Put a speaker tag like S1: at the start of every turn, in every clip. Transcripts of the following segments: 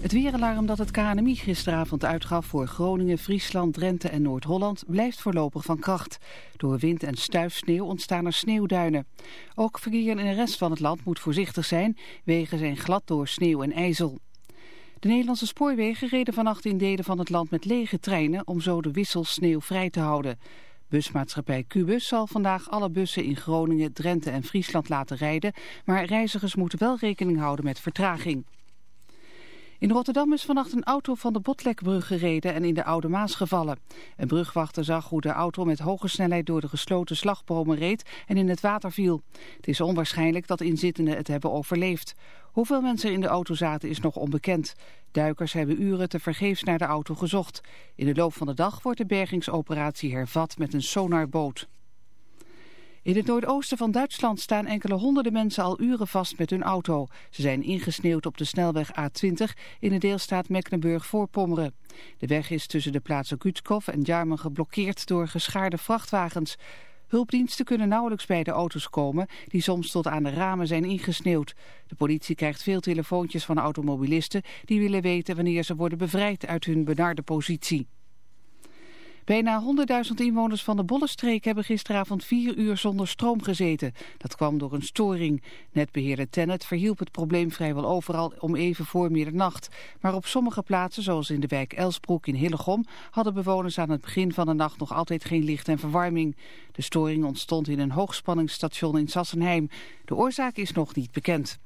S1: Het weeralarm dat het KNMI gisteravond uitgaf voor Groningen, Friesland, Drenthe en Noord-Holland blijft voorlopig van kracht. Door wind en stuifsneeuw ontstaan er sneeuwduinen. Ook verkeer in de rest van het land moet voorzichtig zijn. Wegen zijn glad door sneeuw en ijzel. De Nederlandse spoorwegen reden vannacht in delen van het land met lege treinen om zo de wissels sneeuw vrij te houden. Busmaatschappij Cubus zal vandaag alle bussen in Groningen, Drenthe en Friesland laten rijden, maar reizigers moeten wel rekening houden met vertraging. In Rotterdam is vannacht een auto van de Botlekbrug gereden en in de Oude Maas gevallen. Een brugwachter zag hoe de auto met hoge snelheid door de gesloten slagbomen reed en in het water viel. Het is onwaarschijnlijk dat inzittenden het hebben overleefd. Hoeveel mensen in de auto zaten is nog onbekend. Duikers hebben uren te vergeefs naar de auto gezocht. In de loop van de dag wordt de bergingsoperatie hervat met een sonarboot. In het noordoosten van Duitsland staan enkele honderden mensen al uren vast met hun auto. Ze zijn ingesneeuwd op de snelweg A20 in de deelstaat Mecklenburg-Voorpommeren. De weg is tussen de plaatsen Kutskov en Jarmen geblokkeerd door geschaarde vrachtwagens. Hulpdiensten kunnen nauwelijks bij de auto's komen die soms tot aan de ramen zijn ingesneeuwd. De politie krijgt veel telefoontjes van automobilisten die willen weten wanneer ze worden bevrijd uit hun benarde positie. Bijna 100.000 inwoners van de Bollenstreek hebben gisteravond vier uur zonder stroom gezeten. Dat kwam door een storing. Netbeheerder Tennet verhielp het probleem vrijwel overal om even voor middernacht. Maar op sommige plaatsen, zoals in de wijk Elsbroek in Hillegom, hadden bewoners aan het begin van de nacht nog altijd geen licht en verwarming. De storing ontstond in een hoogspanningsstation in Sassenheim. De oorzaak is nog niet bekend.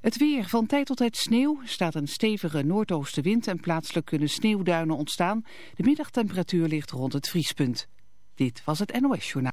S1: Het weer. Van tijd tot tijd sneeuw. staat een stevige noordoostenwind en plaatselijk kunnen sneeuwduinen ontstaan. De middagtemperatuur ligt rond het vriespunt. Dit was het NOS Journaal.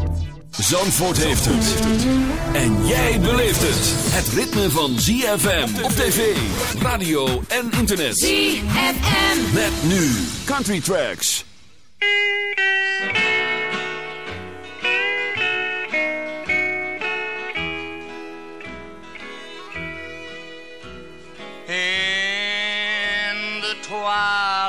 S2: Zandvoort heeft het. En jij beleeft het. Het ritme van ZFM op tv, radio en internet.
S3: ZFM.
S2: Met nu Country Tracks.
S4: In the twilight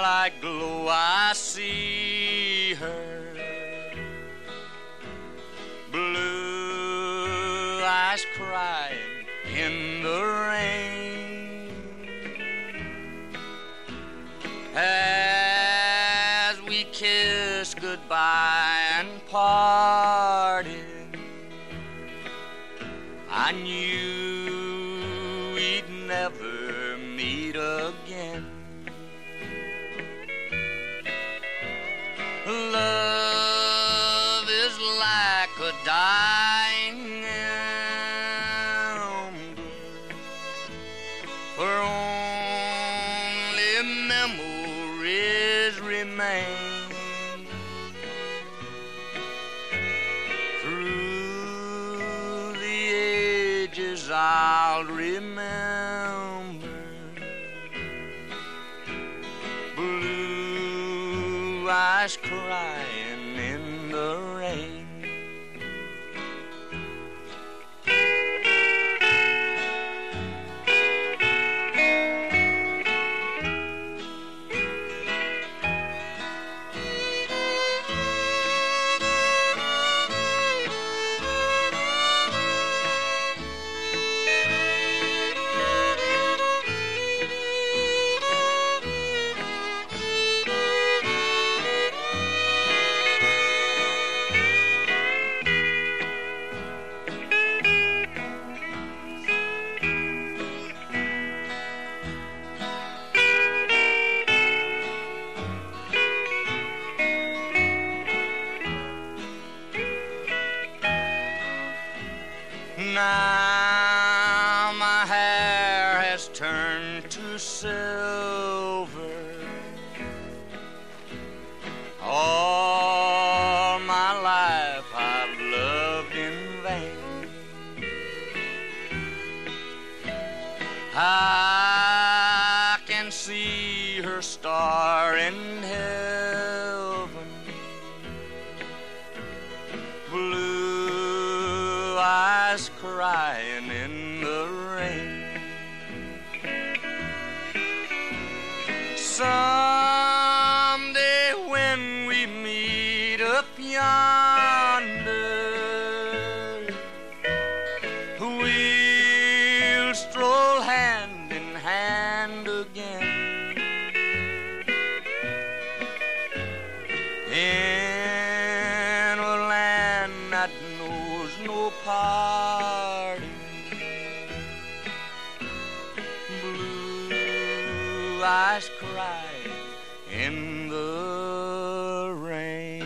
S4: in the rain.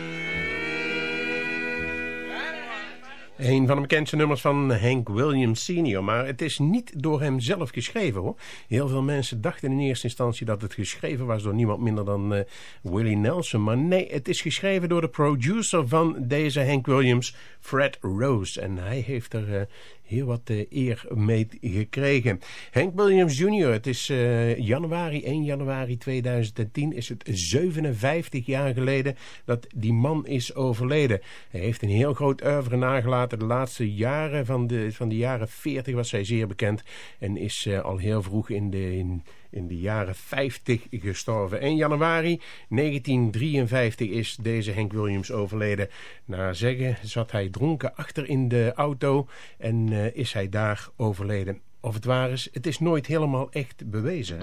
S5: Een van de bekendste nummers van Hank Williams Sr. Maar het is niet door hem zelf geschreven hoor. Heel veel mensen dachten in eerste instantie dat het geschreven was door niemand minder dan eh, Willie Nelson. Maar nee, het is geschreven door de producer van deze Hank Williams, Fred Rose. En hij heeft er eh, heel wat eh, eer mee gekregen. Hank Williams Jr., het is eh, januari, 1 januari 2010, is het 57 jaar geleden dat die man is overleden. Hij heeft een heel groot oeuvre nagelaten. De laatste jaren van de, van de jaren 40 was hij zeer bekend en is eh, al heel vroeg in de... In, in de jaren 50 gestorven. 1 januari 1953 is deze Hank Williams overleden. Na zeggen zat hij dronken achter in de auto en uh, is hij daar overleden. Of het waar is, het is nooit helemaal echt bewezen.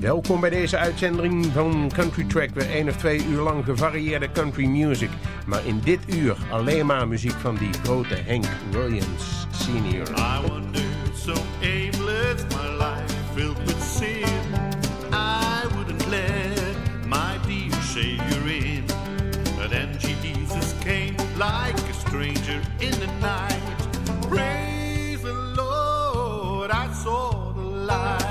S5: Welkom bij deze uitzending van Country Track. Weer één of twee uur lang gevarieerde country music. Maar in dit uur alleen maar muziek van die grote Hank Williams senior.
S6: I wonder so aimless my life like a stranger in the night. Praise the Lord, I saw the light.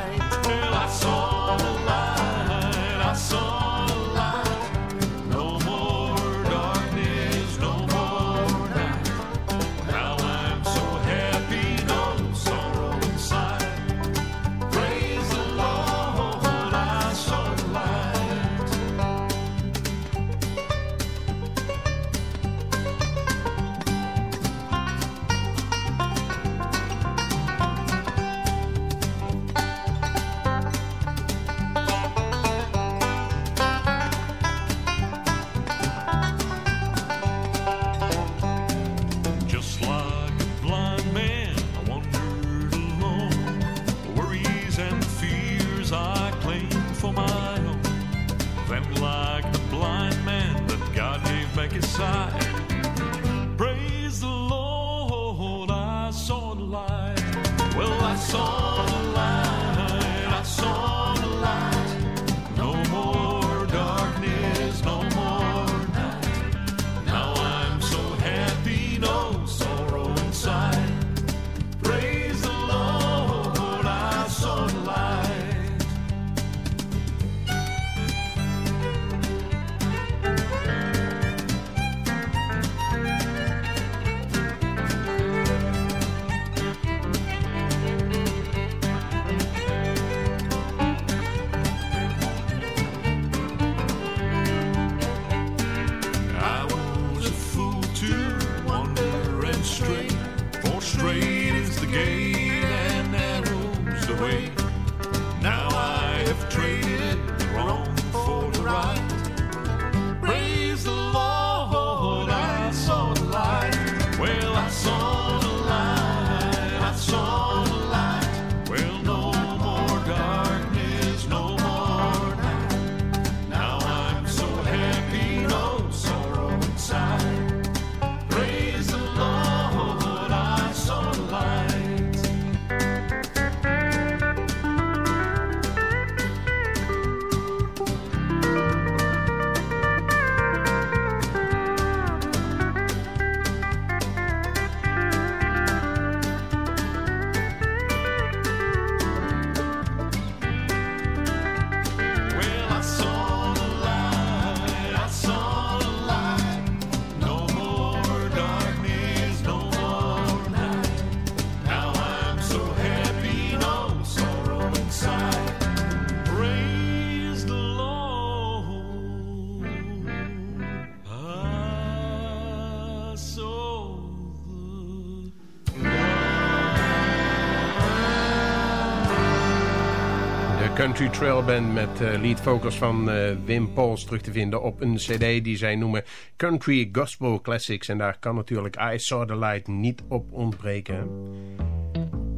S5: Country Trail Band met eh, lead vocals van eh, Wim Pauls terug te vinden op een cd die zij noemen Country Gospel Classics. En daar kan natuurlijk I Saw the Light niet op ontbreken.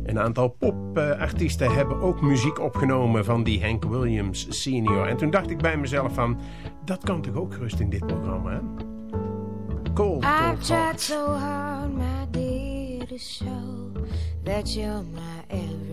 S5: Een aantal popartiesten hebben ook muziek opgenomen van die Hank Williams senior. En toen dacht ik bij mezelf van, dat kan toch ook gerust in dit programma, hè? Cold,
S7: so hard, my dear, to show that you're my every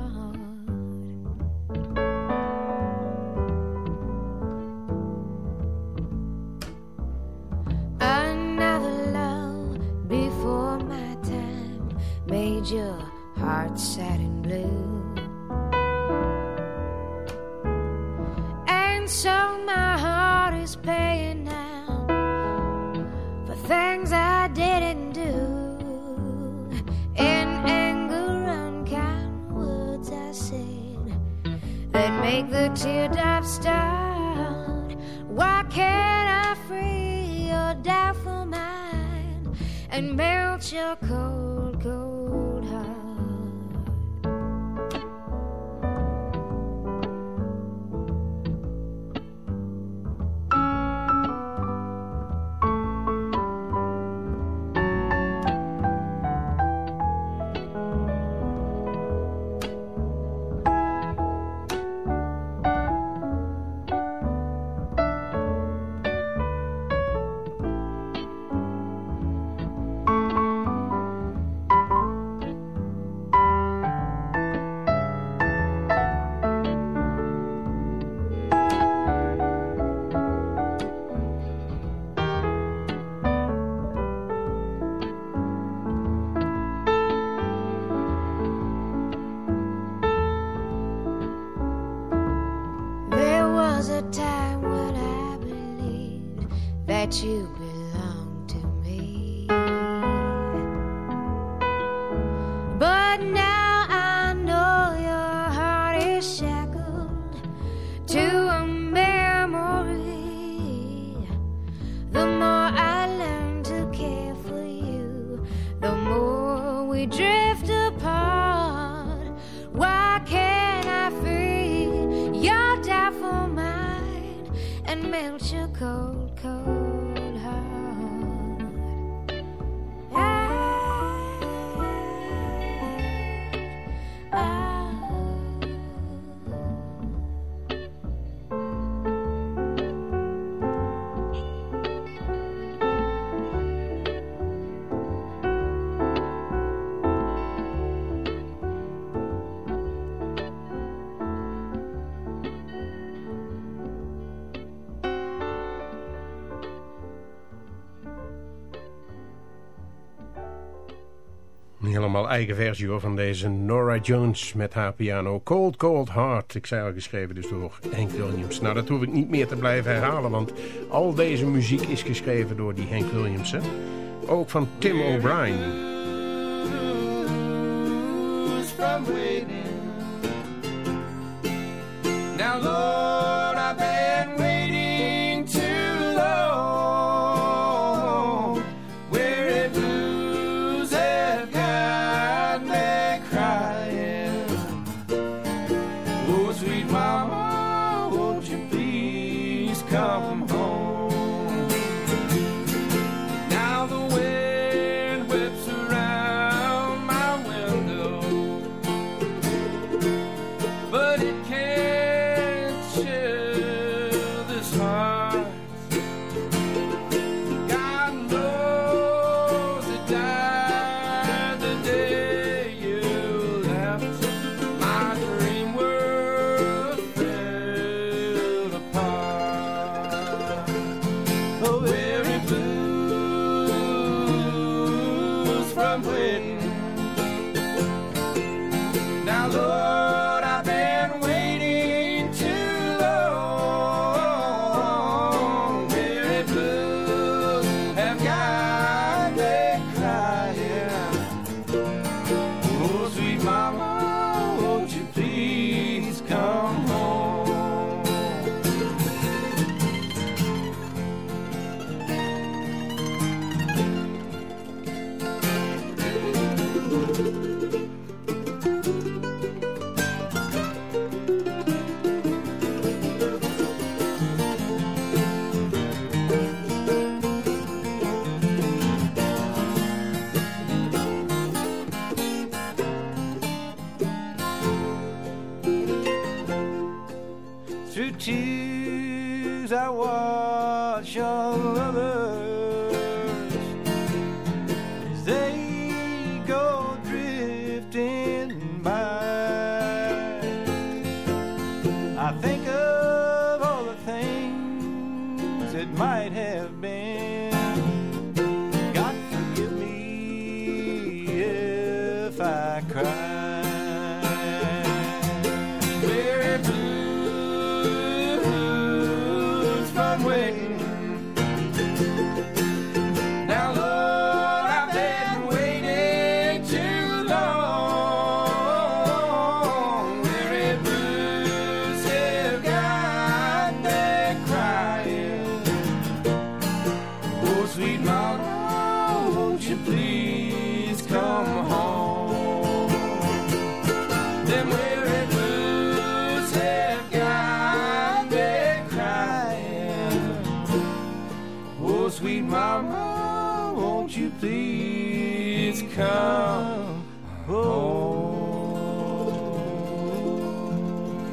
S7: Heart sad and blue. And so my heart is paying now for things I didn't do. In anger, unkind words I said that make the teardrops start. Why can't I free your doubtful mind and melt your and melt your cold, cold
S5: eigen versie hoor, van deze Nora Jones met haar piano. Cold Cold Heart. Ik zei al geschreven dus door Hank Williams. Nou, dat hoef ik niet meer te blijven herhalen, want al deze muziek is geschreven door die Hank Williams. Hè? Ook van Tim O'Brien.
S8: Now, I'm waiting.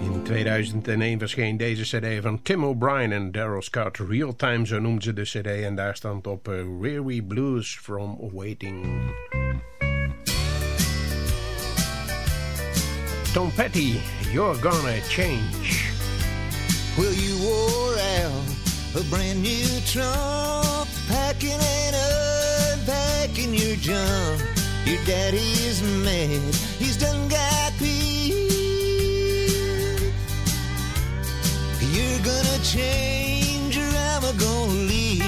S5: In 2001 verscheen deze cd van Tim O'Brien en Daryl Scott. Real Time, zo noemden ze de cd. En daar stond op Weary Blues from Waiting. Tom Petty, You're Gonna Change.
S9: Well, you wore out a brand new trunk, packing and unpacking your junk. Your daddy's mad, he's done got peace. You're gonna change, or am I gonna leave?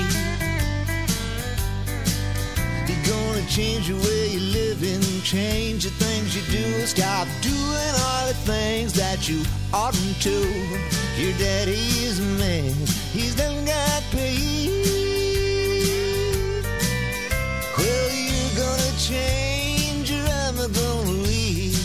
S9: You're gonna change the way you live and change the things you do. Stop doing all the things that you oughtn't to. Your daddy is mad, he's done got paid. Change, or am I gonna leave?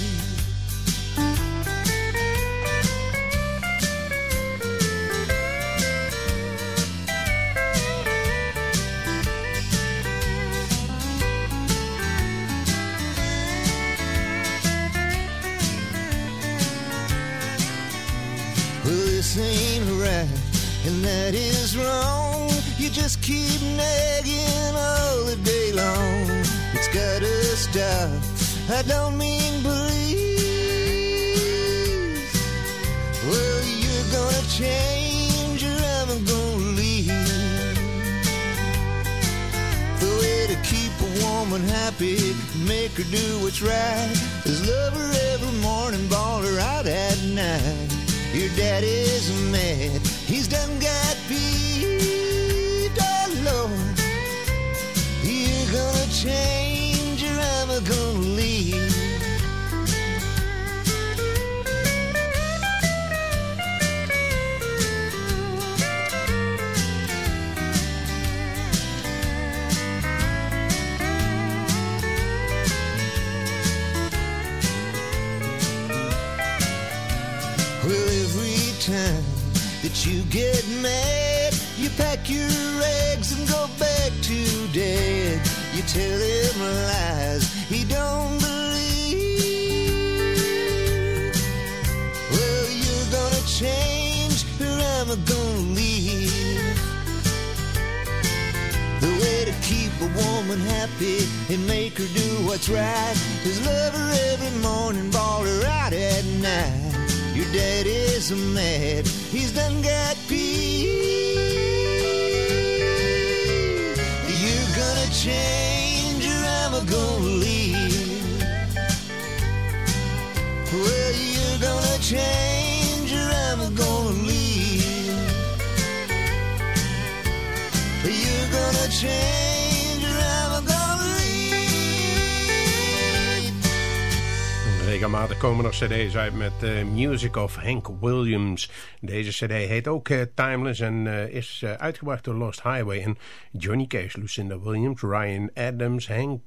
S9: Well, this ain't right, and that is wrong. You just keep nagging all the day long. It's. I don't mean please. Well, you're gonna change, or am I gonna leave? The way to keep a woman happy, make her do what's right. Just love her every morning, ball her out at night. Your daddy's mad, he's done got peeved, oh Lord. You're gonna change gonna leave. Well, every time that you get mad, you pack your and go back to. You tell him a woman happy and make her do what's right is love her every morning, ball her out at night. Your daddy's mad, he's done got peeved. You're gonna change or I'm gonna leave. Well, you're gonna change or I'm gonna leave. You're gonna change
S5: Regelmatig komen er cd's uit met eh, Music of Hank Williams. Deze cd heet ook eh, Timeless en eh, is uitgebracht door Lost Highway. En Johnny Cash, Lucinda Williams, Ryan Adams, Hank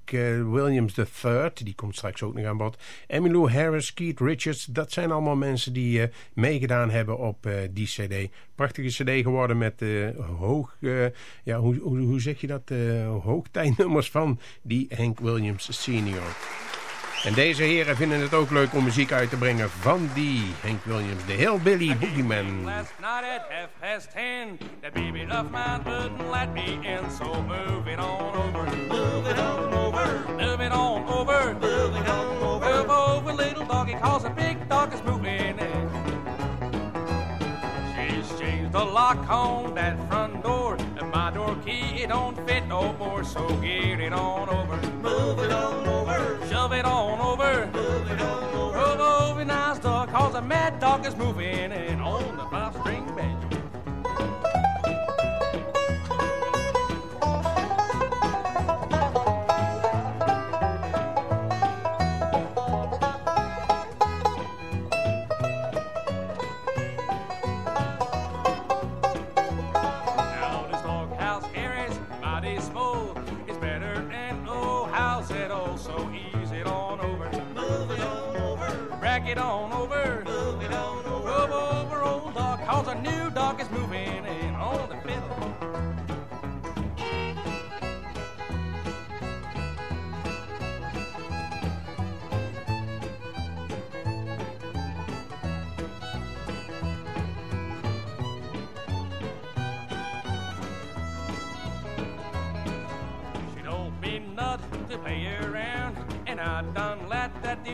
S5: Williams III, die komt straks ook nog aan bod. Emmylou Harris, Keith Richards, dat zijn allemaal mensen die meegedaan hebben op die cd. Prachtige cd geworden met hoog, ja, hoe, hoe, hoe zeg je dat, hoogtijdnummers van die Hank Williams senior. En deze heren vinden het ook leuk om muziek uit te brengen van die Hank Williams, de Hillbilly Boogeyman.
S10: Last night at half past ten, that baby left mine wouldn't let me in, so move it on over. Move it on over. Move it on over. Move it on over. Move over, little doggy, cause a big dog is moving in. She's changed the lock on that front door, don't fit no more, so get it on over. Move it on over. Shove it on over. Move it on over. Move over, nice dog, cause a mad dog is moving in on the five string banjo.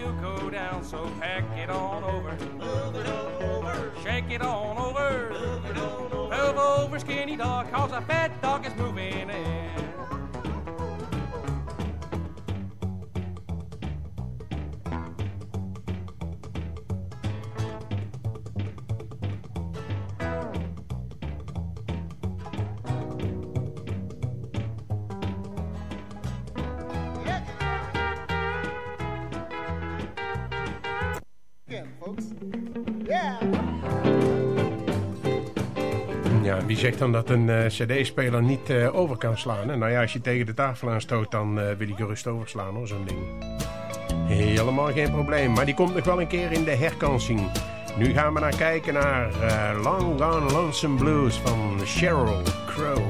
S10: That go down. So pack it on over, move it on over, shake it on over, move it on over, move over, skinny dog, cause a fat dog is moving
S5: Wie zegt dan dat een eh, cd-speler niet eh, over kan slaan? Nou ja, als je tegen de tafel aanstoot, dan eh, wil ik gerust overslaan hoor, zo'n ding. Helemaal geen probleem, maar die komt nog wel een keer in de herkansing. Nu gaan we naar kijken naar Long Gone Lonesome Blues van Sheryl Crow.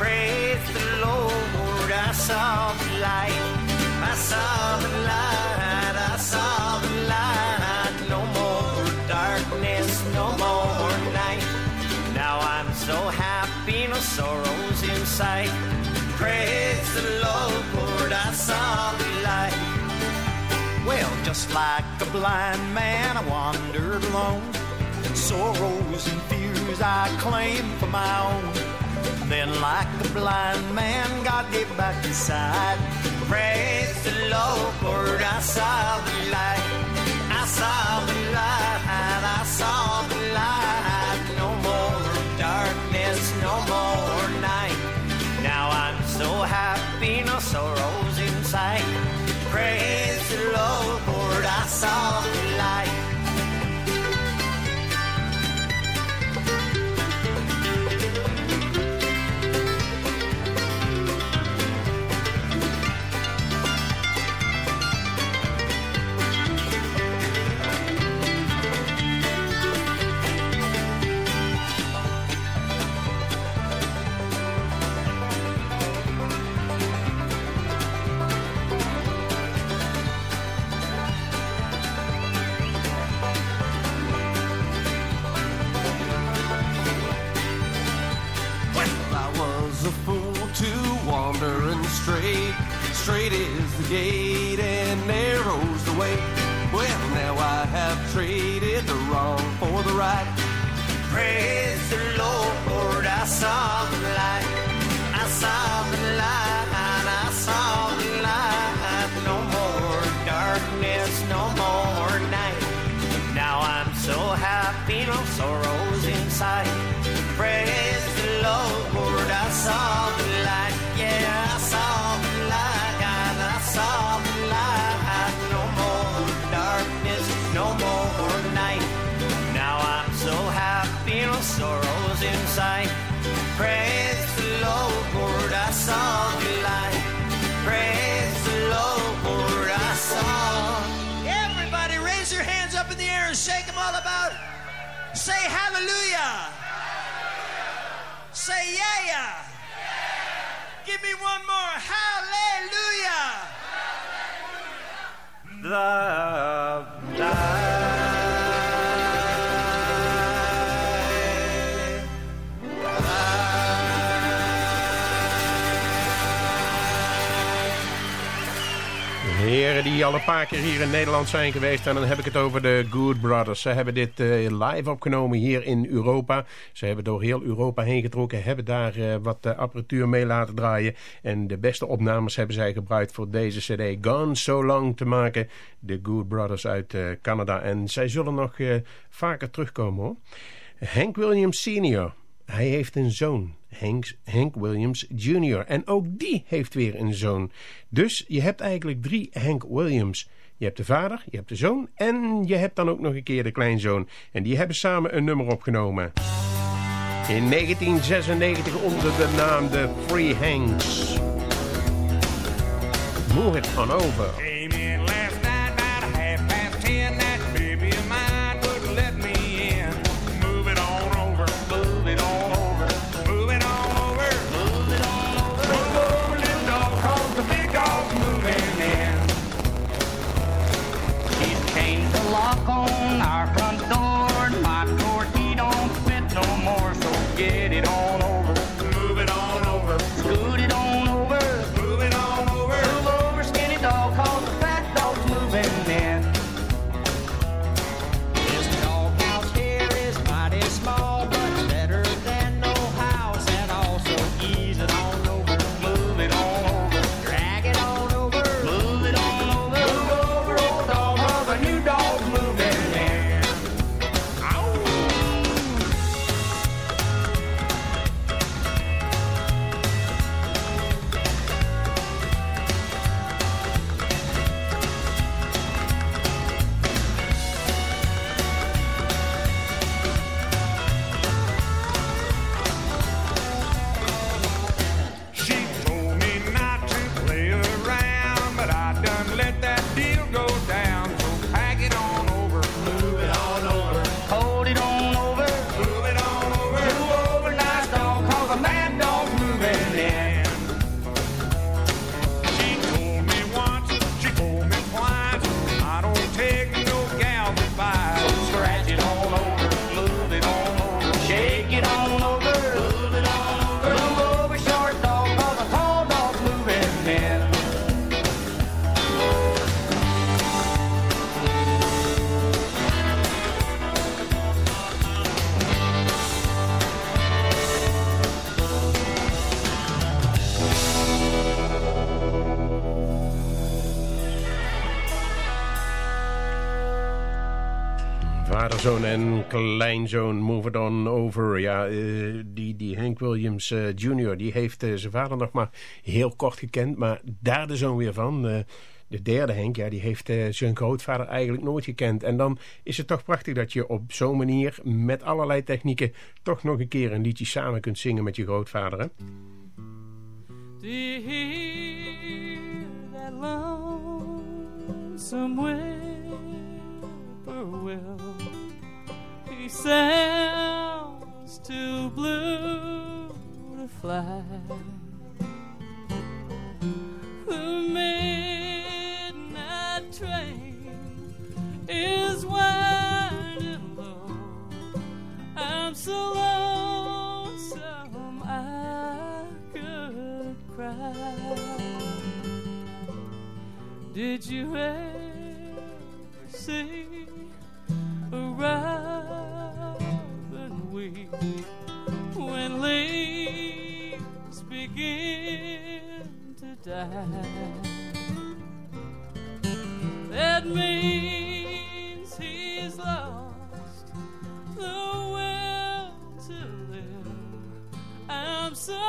S11: Praise the Lord, I saw the light. I saw the light, I saw the light. No more darkness, no more night. Now I'm so happy, no sorrows in sight. Praise the Lord, I saw the light. Well, just like a blind man, I wandered alone. Sorrows and fears I claim for my own. Then, like the blind man, God gave back his sight. Praise the Lord, I saw the light. I saw the light,
S8: Straight is the gate and narrow's the way. Well, now I have traded the wrong for the right.
S11: Praise the Lord, I saw the light. I saw the light, I saw the light. No more darkness, no more night. Now I'm so happy, no sorrows inside. Praise The
S5: Heren die al een paar keer hier in Nederland zijn geweest. En dan heb ik het over de Good Brothers. Ze hebben dit eh, live opgenomen hier in Europa. Ze hebben door heel Europa heen getrokken. Hebben daar eh, wat apparatuur mee laten draaien. En de beste opnames hebben zij gebruikt voor deze cd. Gone So Long te maken. De Good Brothers uit eh, Canada. En zij zullen nog eh, vaker terugkomen hoor. Hank Williams Sr. Hij heeft een zoon, Hank, Williams Jr. En ook die heeft weer een zoon. Dus je hebt eigenlijk drie Hank Williams. Je hebt de vader, je hebt de zoon en je hebt dan ook nog een keer de kleinzoon. En die hebben samen een nummer opgenomen. In 1996 onder de naam de Free Hanks. Move it on over. Vaderzoon en kleinzoon Move It On Over. Ja, uh, die, die Hank Williams uh, Jr. die heeft uh, zijn vader nog maar heel kort gekend. Maar daar de zoon weer van. de derde Henk, ja, die heeft zijn grootvader eigenlijk nooit gekend. En dan is het toch prachtig dat je op zo'n manier met allerlei technieken... toch nog een keer een liedje samen kunt zingen met je grootvader.
S12: Do you hear that sounds too blue to fly. The midnight train is winding low. I'm so lonesome I could cry. Did you ever see a robin weep when leaves begin to die? That means he's lost the will to live. I'm so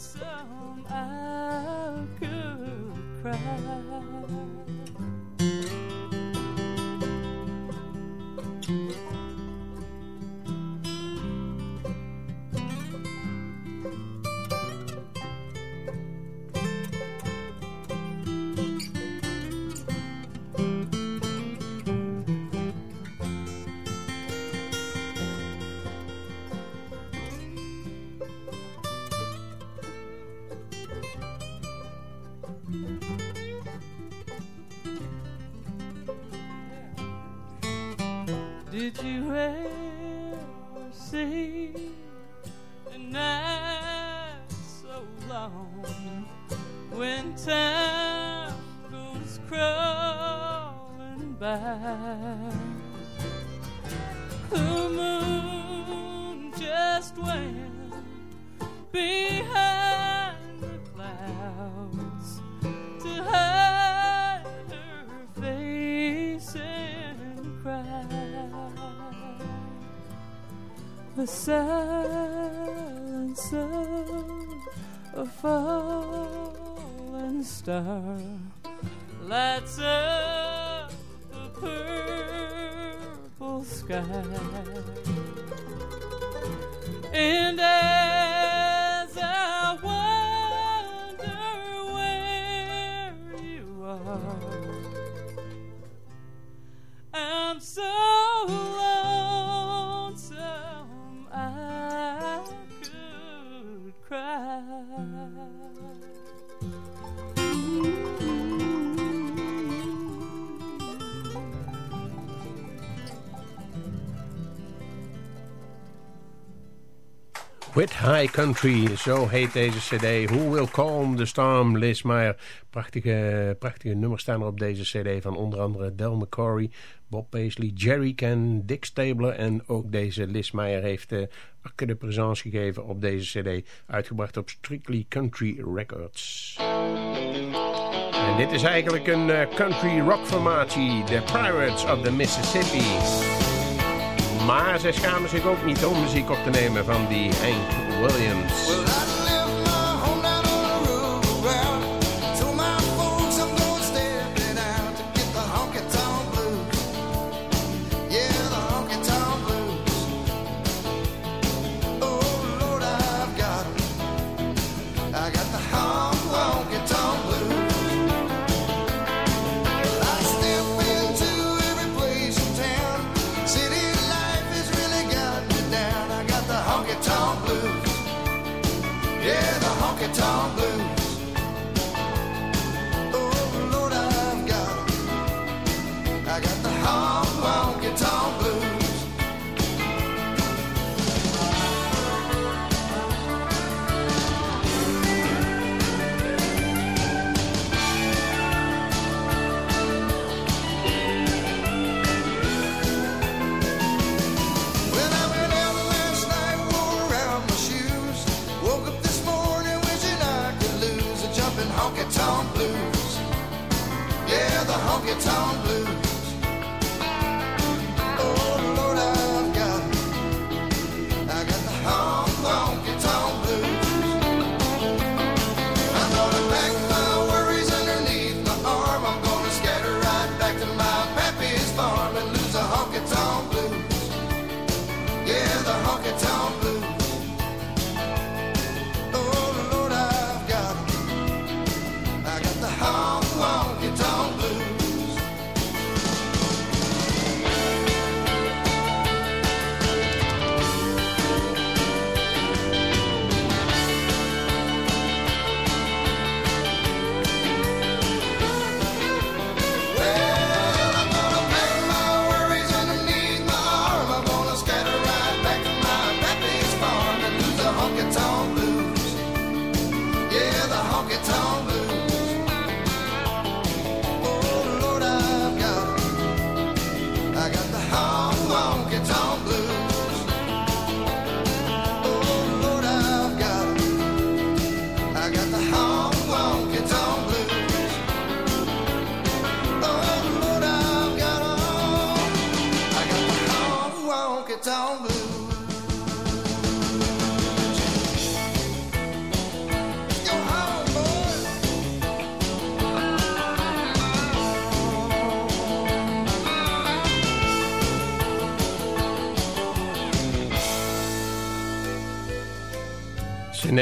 S12: lonesome I could cry. Did you ever see
S5: High Country, zo heet deze cd. Who Will Calm the Storm, Liz Meyer. Prachtige, prachtige nummers staan er op deze cd van onder andere Del McCory, Bob Paisley, Jerry Ken, Dick Stabler en ook deze Liz Meyer heeft uh, de présence gegeven op deze cd. Uitgebracht op Strictly Country Records. En dit is eigenlijk een uh, country rock formatie, The Pirates of the Mississippi. Maar zij schamen zich ook niet om muziek op te nemen van die Hank Williams.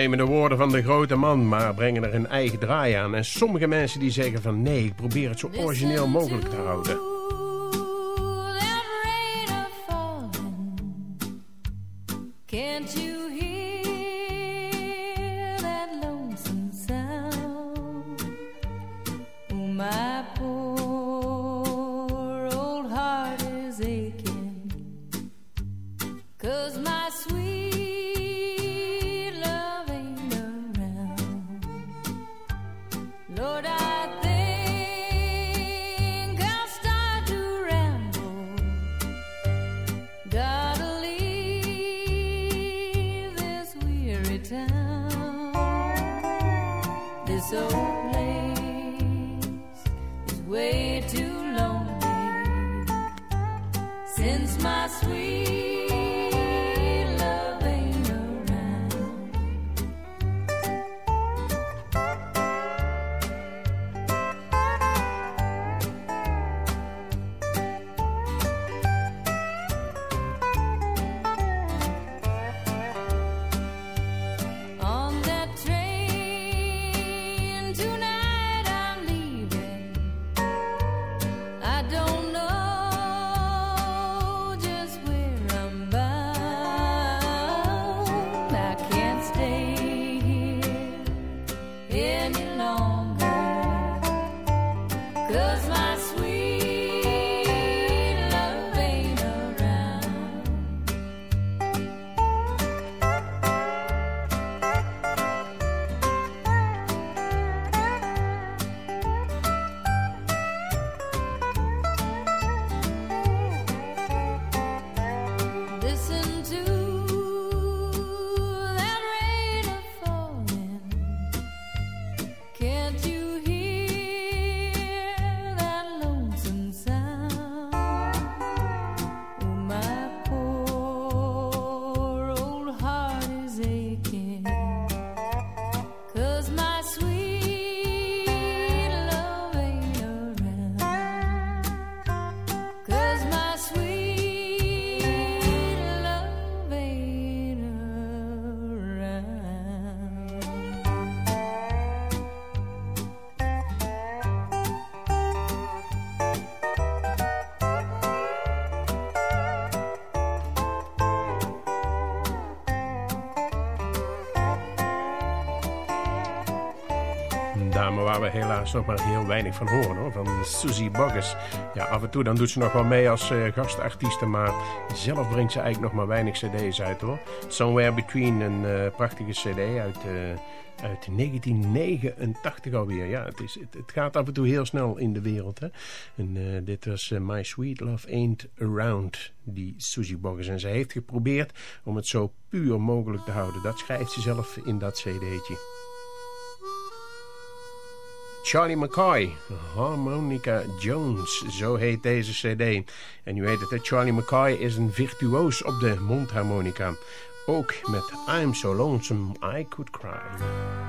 S13: Nemen de woorden van de grote man, maar brengen er een eigen draai aan. En sommige mensen die zeggen van nee, ik probeer het zo origineel mogelijk te houden. Dame waar we helaas nog maar heel weinig van horen hoor, van Susie Boggess. Ja, af en toe dan doet ze nog wel mee als eh, gastartieste, maar zelf brengt ze eigenlijk nog maar weinig cd's uit hoor. Somewhere Between, een eh, prachtige cd uit, eh, uit 1989 alweer. Ja, het, is, het, gaat af en toe heel snel in de wereld. Hè? En dit was My Sweet Love Ain't Around, die Susie Boggess. En ze heeft geprobeerd om het zo puur mogelijk te houden. Dat schrijft ze zelf in dat cd'tje. Charlie McCoy, Harmonica Jones, zo heet deze cd. En u weet het, Charlie McCoy is een virtuoos op de mondharmonica. Ook met I'm So Lonesome I Could Cry.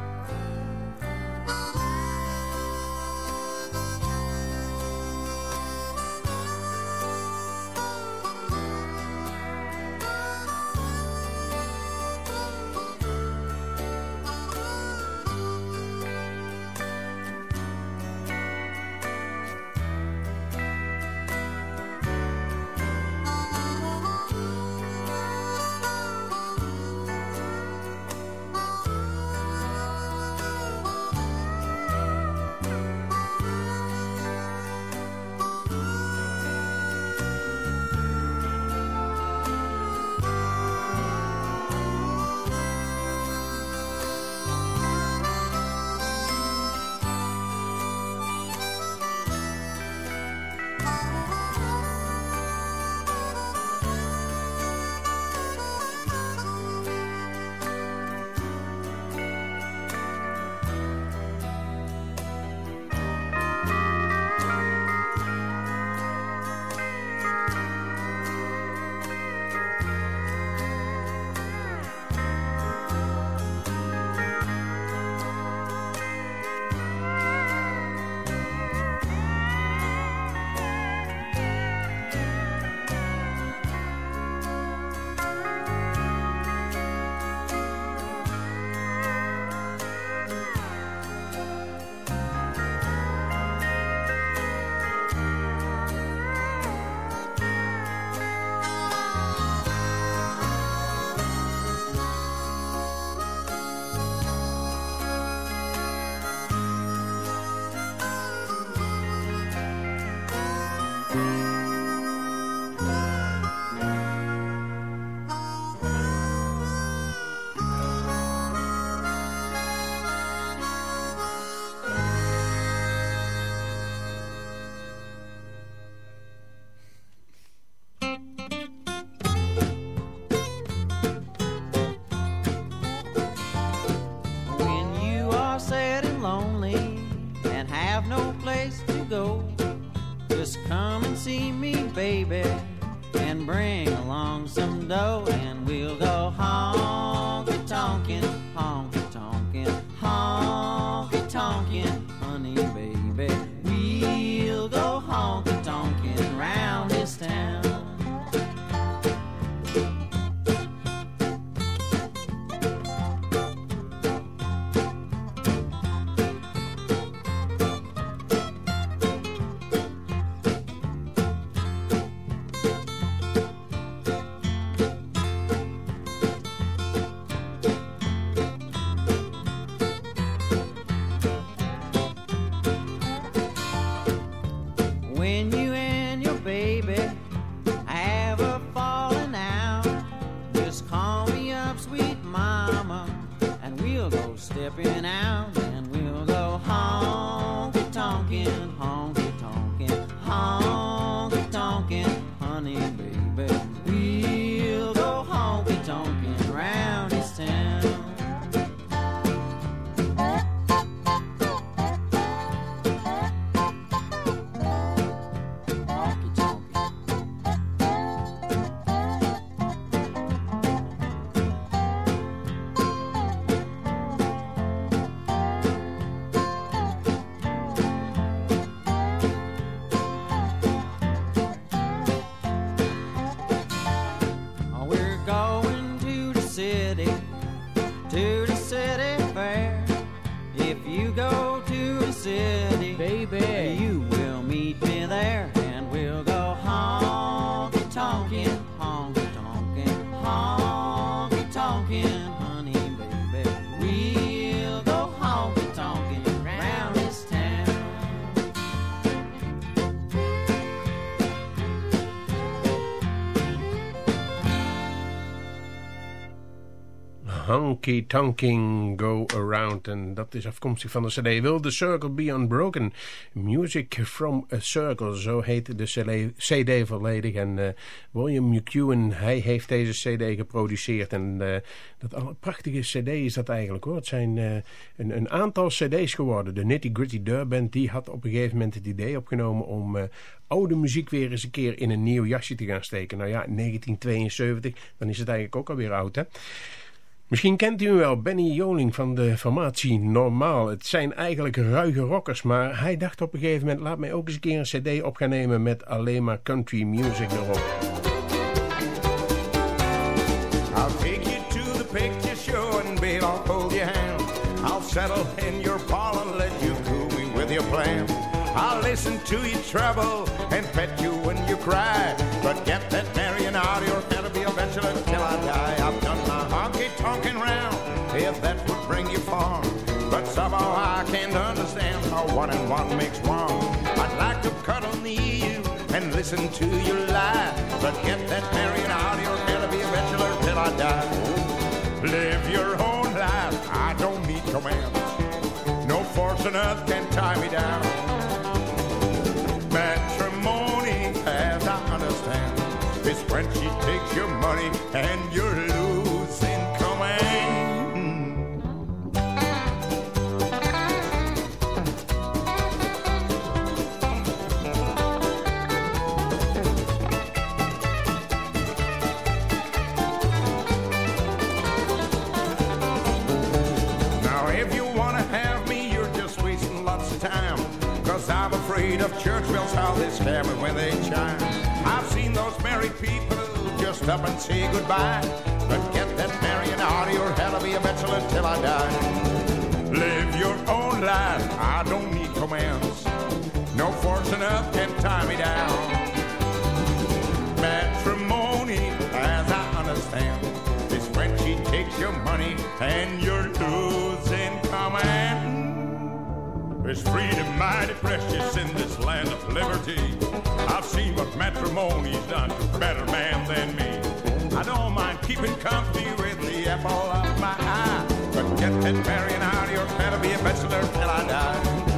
S14: Honky
S5: Tonking Go Around. En dat is afkomstig van de cd Will the Circle Be Unbroken? Music from a Circle, zo heet de cd volledig. En eh, William McEwen, hij heeft deze cd geproduceerd. En eh, dat alle prachtige cd is dat eigenlijk hoor. Het zijn eh, een, een aantal cd's geworden. De Nitty Gritty Dirt Band, die had op een gegeven moment het idee opgenomen om... oude muziek weer eens een keer in een nieuw jasje te gaan steken. Nou ja, 1972, dan is het eigenlijk ook alweer oud hè. Misschien kent u wel, Benny Joling van de formatie Normaal. Het zijn eigenlijk ruige rockers, maar hij dacht op een gegeven moment... laat mij ook eens een keer een cd op gaan nemen met alleen maar country music erop.
S15: I'll take you to the picture show and babe, I'll hold your hand. I'll settle in your parlor and let you cool me with your plan. I'll listen to you trouble and pet you when you cry. But get that Marion somehow I can't understand how one and one makes one. I'd like to cuddle near you and listen to you lie. But get that Marion out of your to be a bachelor till I die. Live your own life, I don't need commands. No force on earth can tie me down. Matrimony, as I understand, is when she takes your money and you're losing Of church bells, how they scare me when they chime. I've seen those married people just up and say goodbye. But get that marrying out of your hell, I'll be a bachelor till I die. Live your own life, I don't need commands. No force enough can tie me down. Matrimony, as I understand, is when she takes your money and you're losing There's freedom mighty precious in this land of liberty. I've seen what matrimony's done to better man than me. I don't mind keeping company with the apple of my eye. But get that marrying out head to be a bachelor till I die.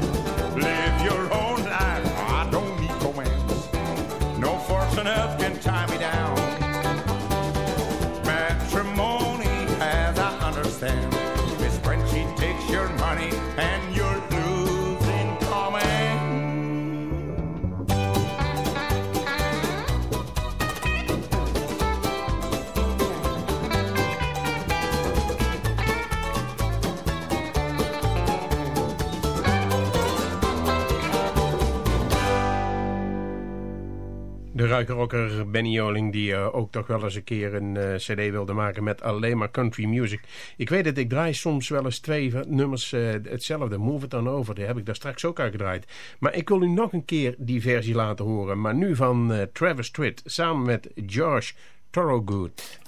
S16: Ruikerrocker Benny Joling die uh, ook toch wel eens een keer een uh, cd wilde maken met alleen maar country music. Ik weet het, ik draai soms wel eens twee nummers uh, hetzelfde. Move It On Over, die heb ik daar straks ook uitgedraaid. Maar ik wil u nog een keer die versie laten horen. Maar nu van Travis Tritt samen met George Thorogood.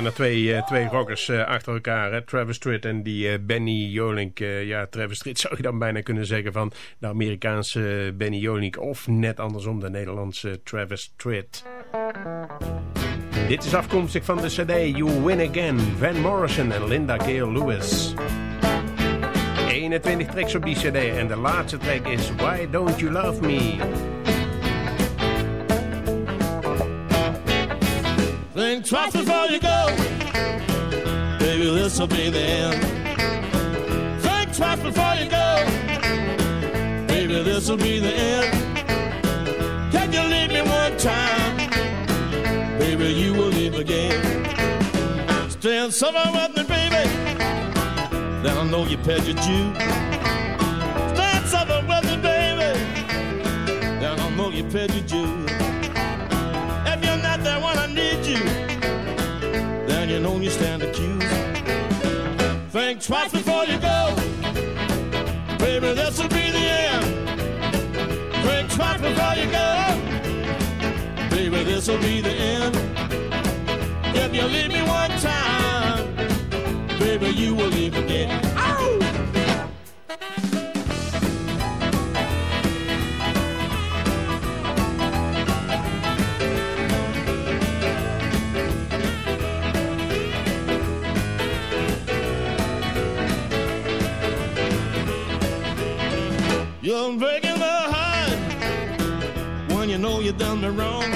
S16: Zijn er twee, eh, twee rockers eh, achter elkaar. Hè? Travis Tritt en die eh, Benny Jolink. Ja, Travis Tritt zou je dan bijna kunnen zeggen van de Amerikaanse Benny Jolink. Of net andersom, de Nederlandse Travis Tritt. Dit is afkomstig van de cd You Win Again. Van Morrison en Linda Gale Lewis. 21 tracks op die cd. En de laatste track is Why Don't You Love Me?
S17: Think twice before you go. Baby, this'll be the end. Think twice before you go. Baby, this'll be the end. Can you leave me one time? Baby, you will leave again. Stand somewhere with me, baby. Then I know you paid your due. Stand somewhere with me, baby. Then I know you paid your due. You know you stand accused. Think twice before you go. Baby, this'll be the end. Think twice before you go. Baby, this'll be the end. If you leave me one time, baby, you will leave again. You're breaking my heart when you know you done me wrong.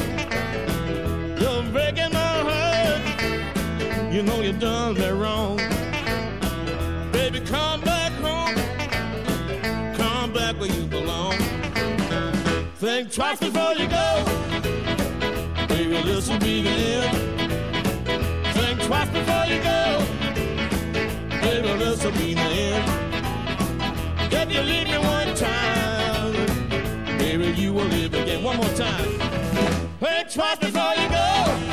S17: You're breaking my heart. You know you done me wrong. Baby, come back home. Come back where you belong. Think twice before you go. Baby, this will be the end. Think twice before you go. Baby, this will be the end. If you leave me one time, baby, you will live again. One more time. Think twice before you go.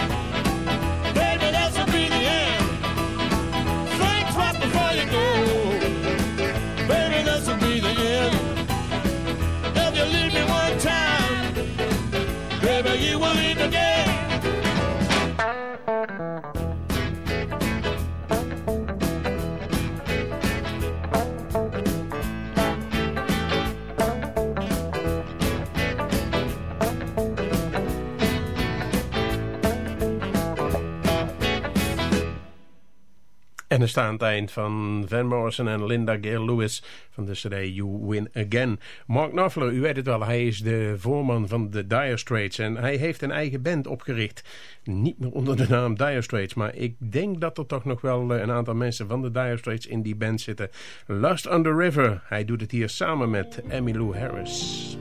S5: En dan staat het eind van Van Morrison en Linda Gale Lewis van de CD You Win Again. Mark Knopfler, u weet het wel, hij is de voorman van de Dire Straits en hij heeft een eigen band opgericht. Niet meer onder de naam Dire Straits, maar ik denk dat er toch nog wel eh, een aantal mensen van de Dire Straits in die band zitten. Lust on the River, hij doet het hier samen met Emmylou Harris.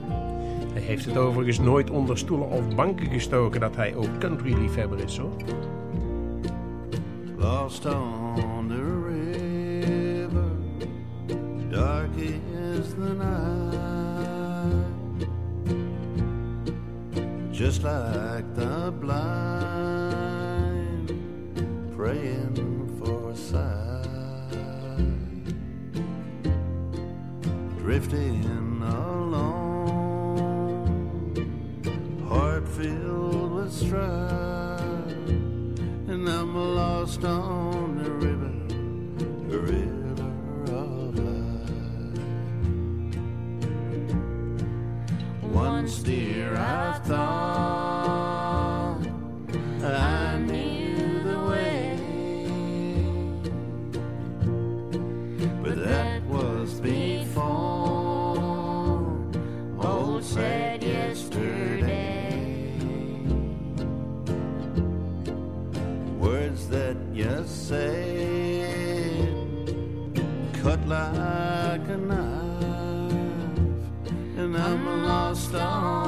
S5: Hij heeft het overigens nooit onder stoelen of banken gestoken dat hij ook country liefhebber is hoor.
S8: lost on dark is the night, just like the blind praying for a sight, drifting alone, heart filled with strife. And I'm lost on the river, the river Once, dear, I thought I knew the way, but that was before old sad yesterday. words that you say cut like stone.